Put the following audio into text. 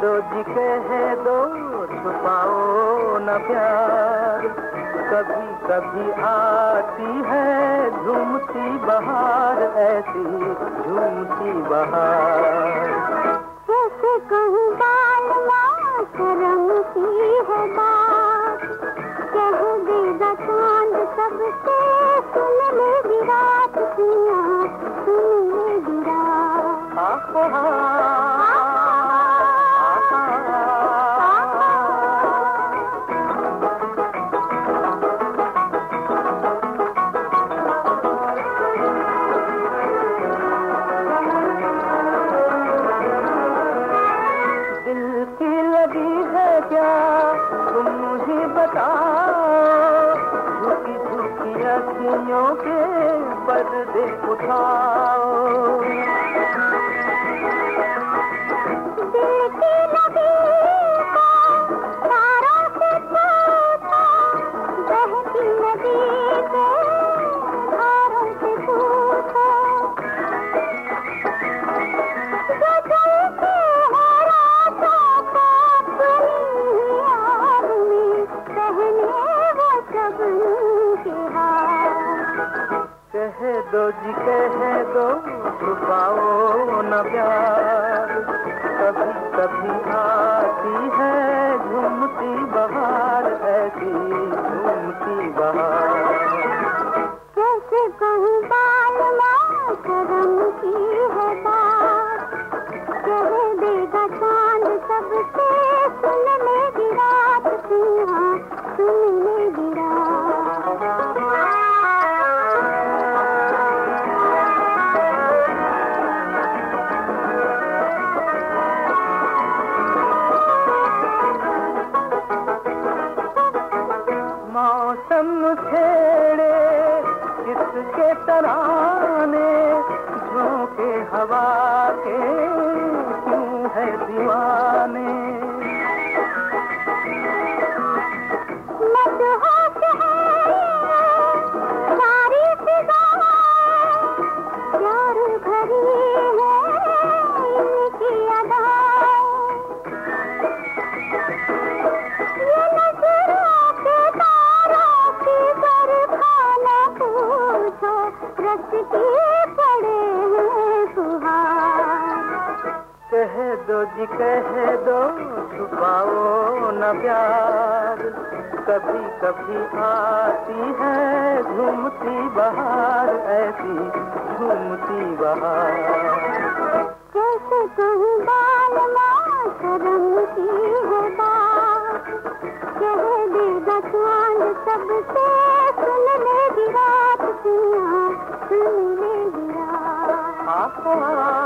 दो जिके कह दो छुपाओ न प्यार। कभी कभी आती है झूमती बहार ऐसी झूमती बहार। कैसे कहूँ बालवा शर्म की है बात कह देगा चाँद सबसे सुन लेगी रात सुन लेगी रात क्या? तुम मुझे बताओ। झुकी झुकी अखियों के पर्दे उठाओ। दो जी कह दो, छुपाओ न प्यार। कभी कभी आती है झूमती बहार, ऐसी झूमती बहार। कैसे कहूँ बाल माँ करम की है बात, कह देगा चाँद सबसे सुन मौसम खेड़े किसके तराने झोंके हवा कह दो जी कह दो छुपाओ न प्यार। कभी कभी आती है घूमती बहार ऐसी झूमती बहार। कैसे कहूँ बाल शर्म की है बात कह देगा चाँद सबसे सुन लेगी रात सुना सुन लेगी रात।